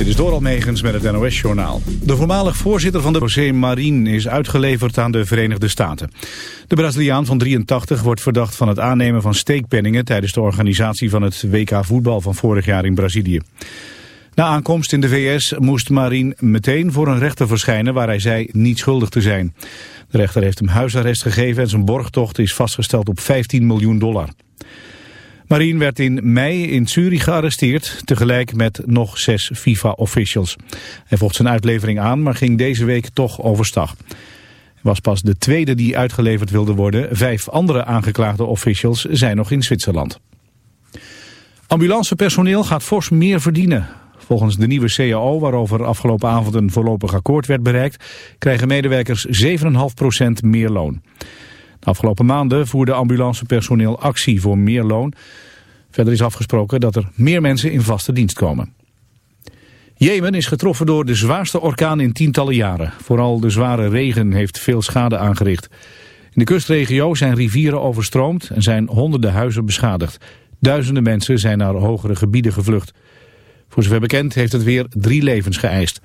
Dit is Doral Megens met het NOS-journaal. De voormalig voorzitter van de José Marin is uitgeleverd aan de Verenigde Staten. De Braziliaan van 83 wordt verdacht van het aannemen van steekpenningen... tijdens de organisatie van het WK voetbal van vorig jaar in Brazilië. Na aankomst in de VS moest Marin meteen voor een rechter verschijnen... waar hij zei niet schuldig te zijn. De rechter heeft hem huisarrest gegeven en zijn borgtocht is vastgesteld op 15 miljoen dollar. Marien werd in mei in Zurich gearresteerd, tegelijk met nog zes FIFA-officials. Hij vocht zijn uitlevering aan, maar ging deze week toch overstag. Hij was pas de tweede die uitgeleverd wilde worden. Vijf andere aangeklaagde officials zijn nog in Zwitserland. Ambulancepersoneel gaat fors meer verdienen. Volgens de nieuwe CAO, waarover afgelopen avond een voorlopig akkoord werd bereikt, krijgen medewerkers 7,5% meer loon. De afgelopen maanden voerde ambulancepersoneel actie voor meer loon. Verder is afgesproken dat er meer mensen in vaste dienst komen. Jemen is getroffen door de zwaarste orkaan in tientallen jaren. Vooral de zware regen heeft veel schade aangericht. In de kustregio zijn rivieren overstroomd en zijn honderden huizen beschadigd. Duizenden mensen zijn naar hogere gebieden gevlucht. Voor zover bekend heeft het weer drie levens geëist.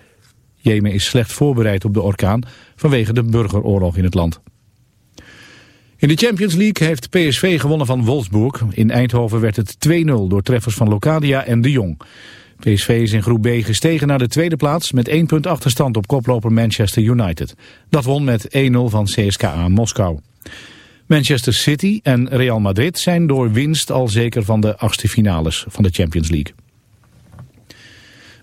Jemen is slecht voorbereid op de orkaan vanwege de burgeroorlog in het land. In de Champions League heeft PSV gewonnen van Wolfsburg. In Eindhoven werd het 2-0 door treffers van Locadia en De Jong. PSV is in groep B gestegen naar de tweede plaats met één punt achterstand op koploper Manchester United. Dat won met 1-0 van CSKA Moskou. Manchester City en Real Madrid zijn door winst al zeker van de achtste finales van de Champions League.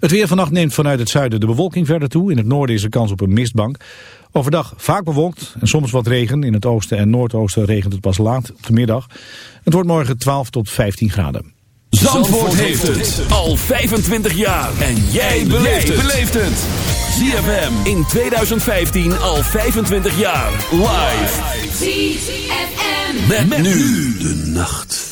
Het weer vannacht neemt vanuit het zuiden de bewolking verder toe. In het noorden is er kans op een mistbank. Overdag vaak bewolkt en soms wat regen. In het oosten en noordoosten regent het pas laat op de middag. Het wordt morgen 12 tot 15 graden. Zandvoort, heeft het al 25 jaar. En jij beleeft het. ZFM in 2015 al 25 jaar. Live. ZFM. met nu de nacht.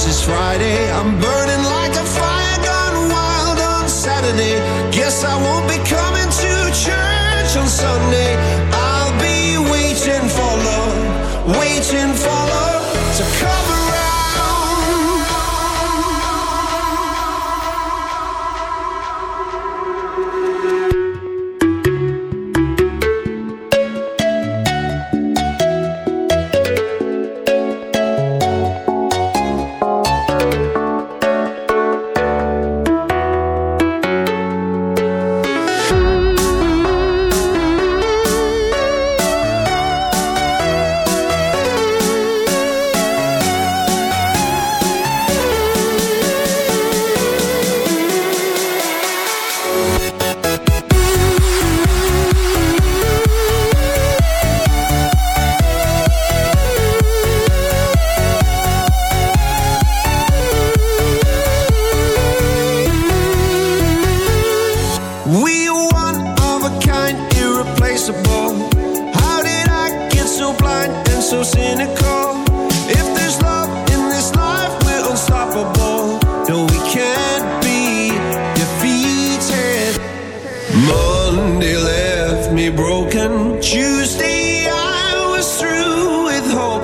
Stars, it's Friday. I'm burning like a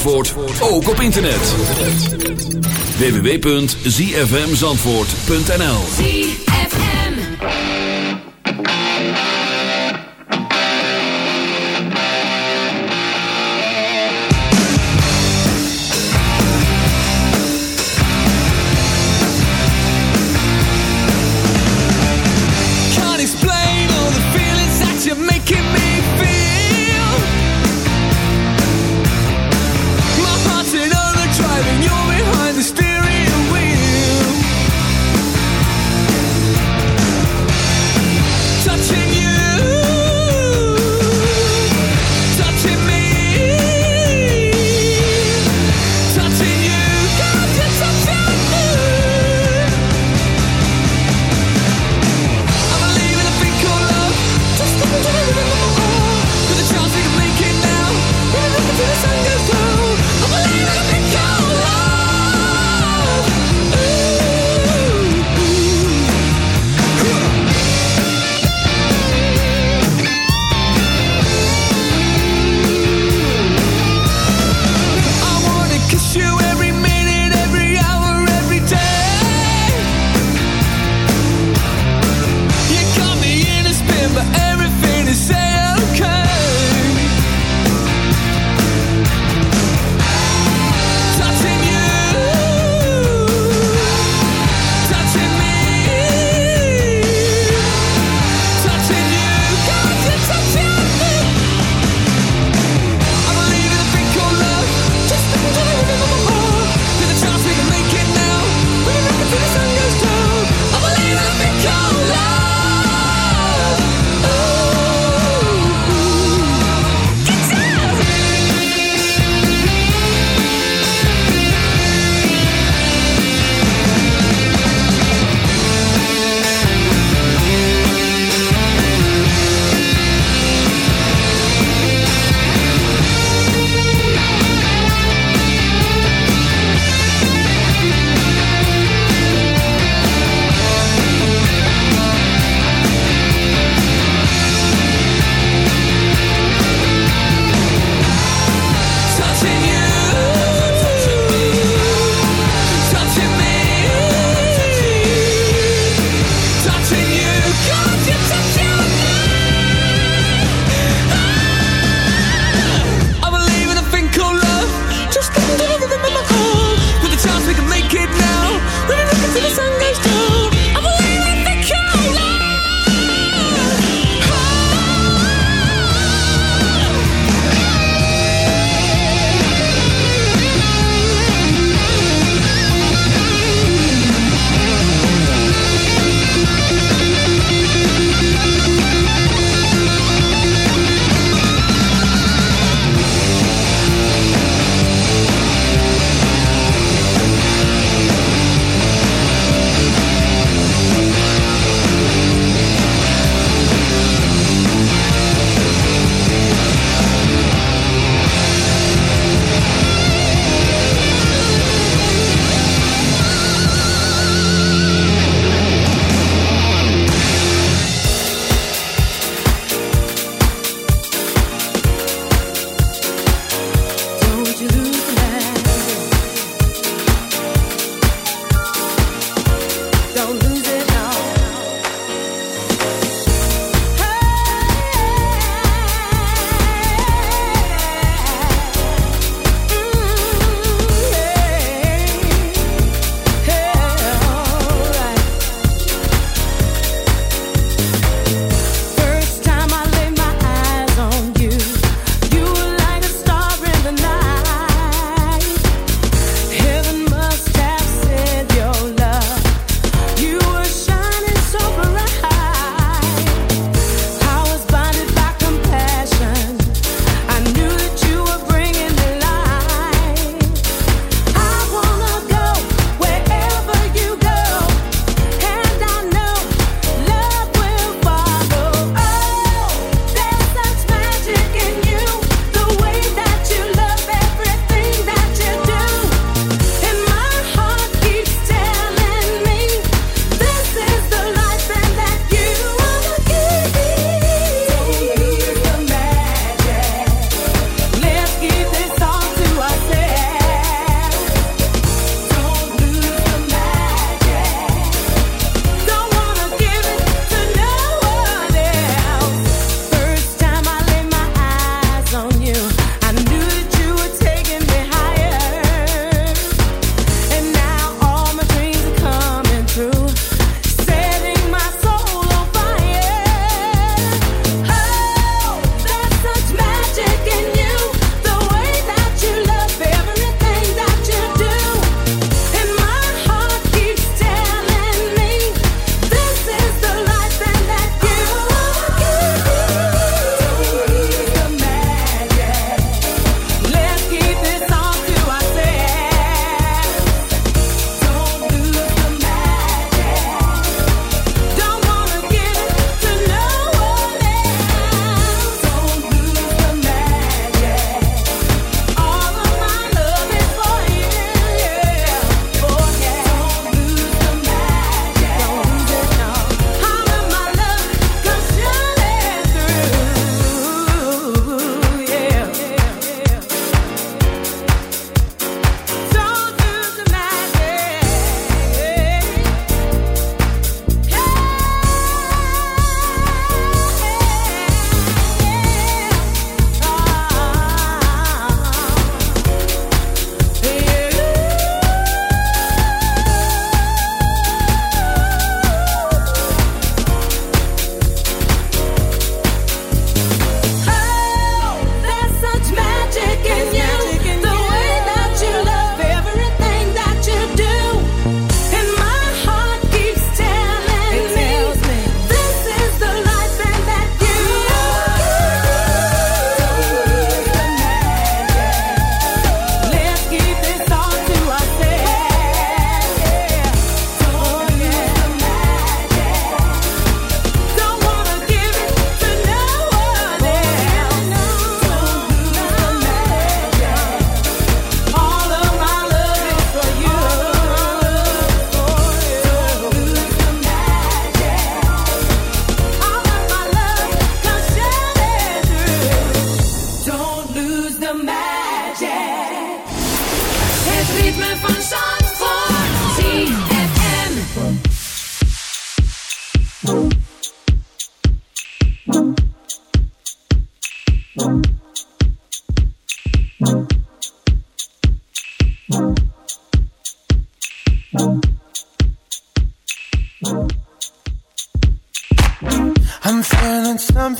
Zandvoort ook op internet. www.zfmzandvoort.nl ZFM. Can't explain all the feelings that you're making me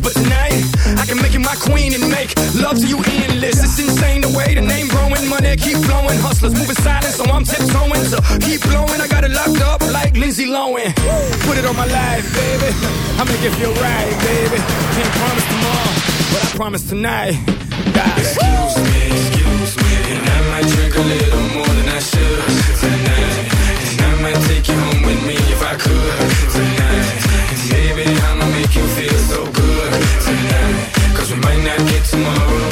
but tonight I can make you my queen and make love to you endless. It's insane the way the name growing, money keep flowing, hustlers moving silent, so I'm tiptoeing. So keep blowing, I got it locked up like Lindsay Lohan. Put it on my life, baby. I make it feel right, baby. Can't promise tomorrow, but I promise tonight. God. Excuse me, excuse me, and I might drink a little more than I should tonight. And I might take you home with me if I could tonight. And baby, I'ma make you feel so good tonight. Cause we might not get tomorrow.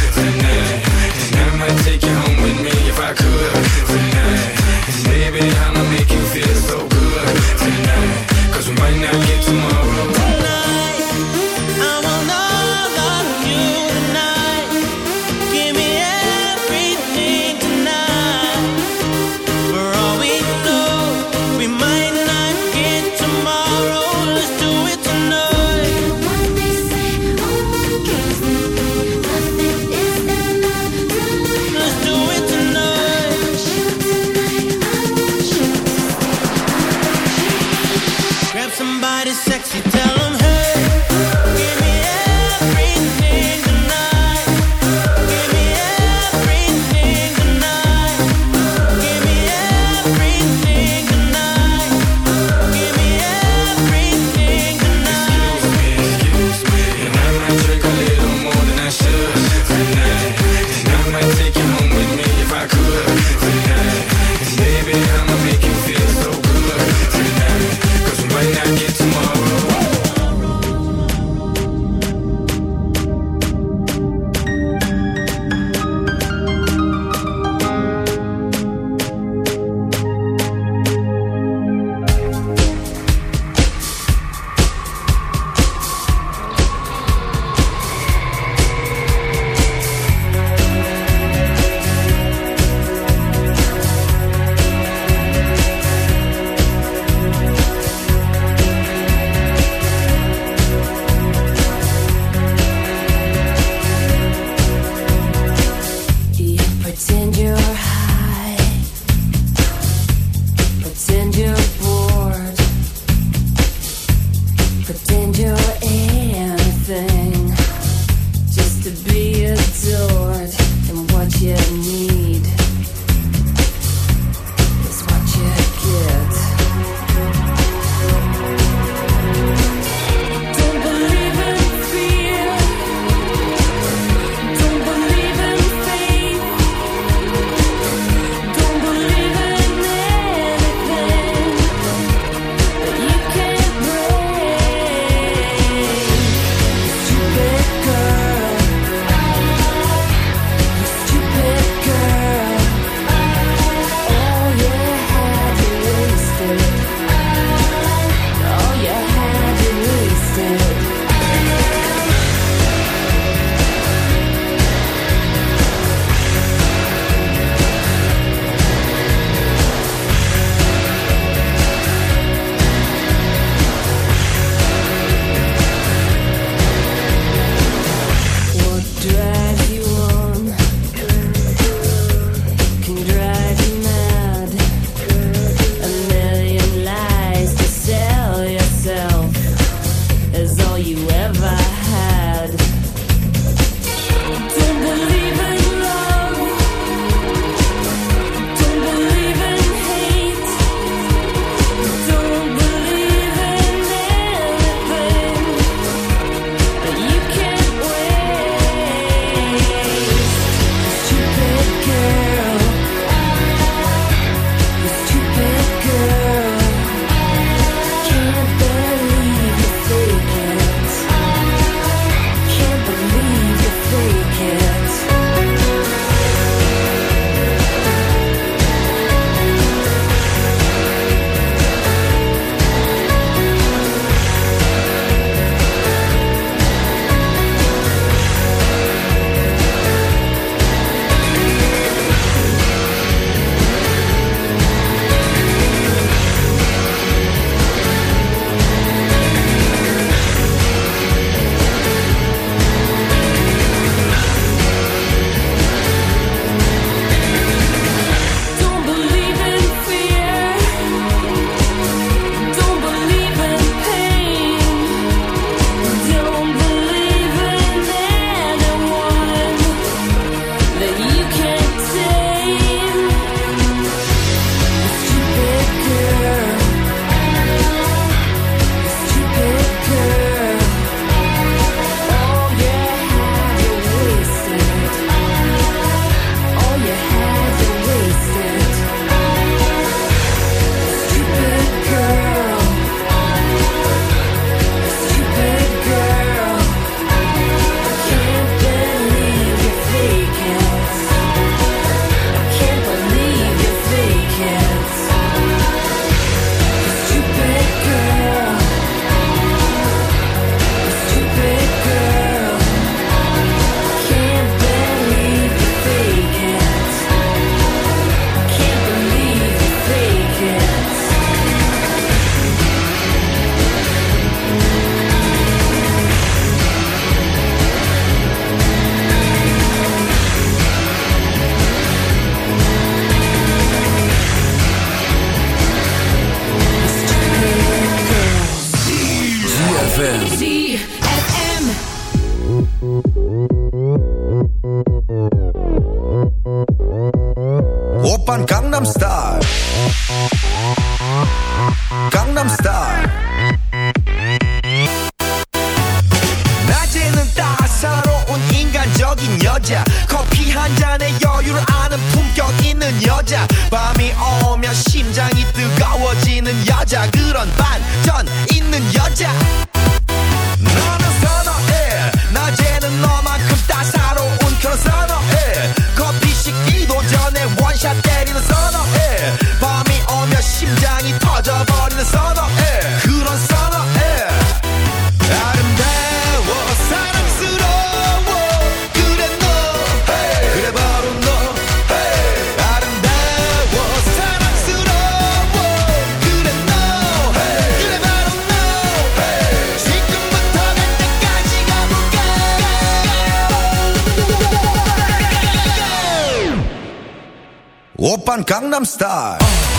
on Gangnam Style.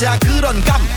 여자 그런 감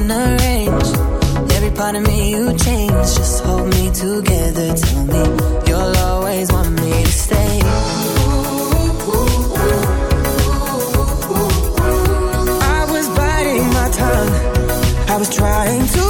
in a range. Every part of me you change. Just hold me together. Tell me you'll always want me to stay. I was biting my tongue. I was trying to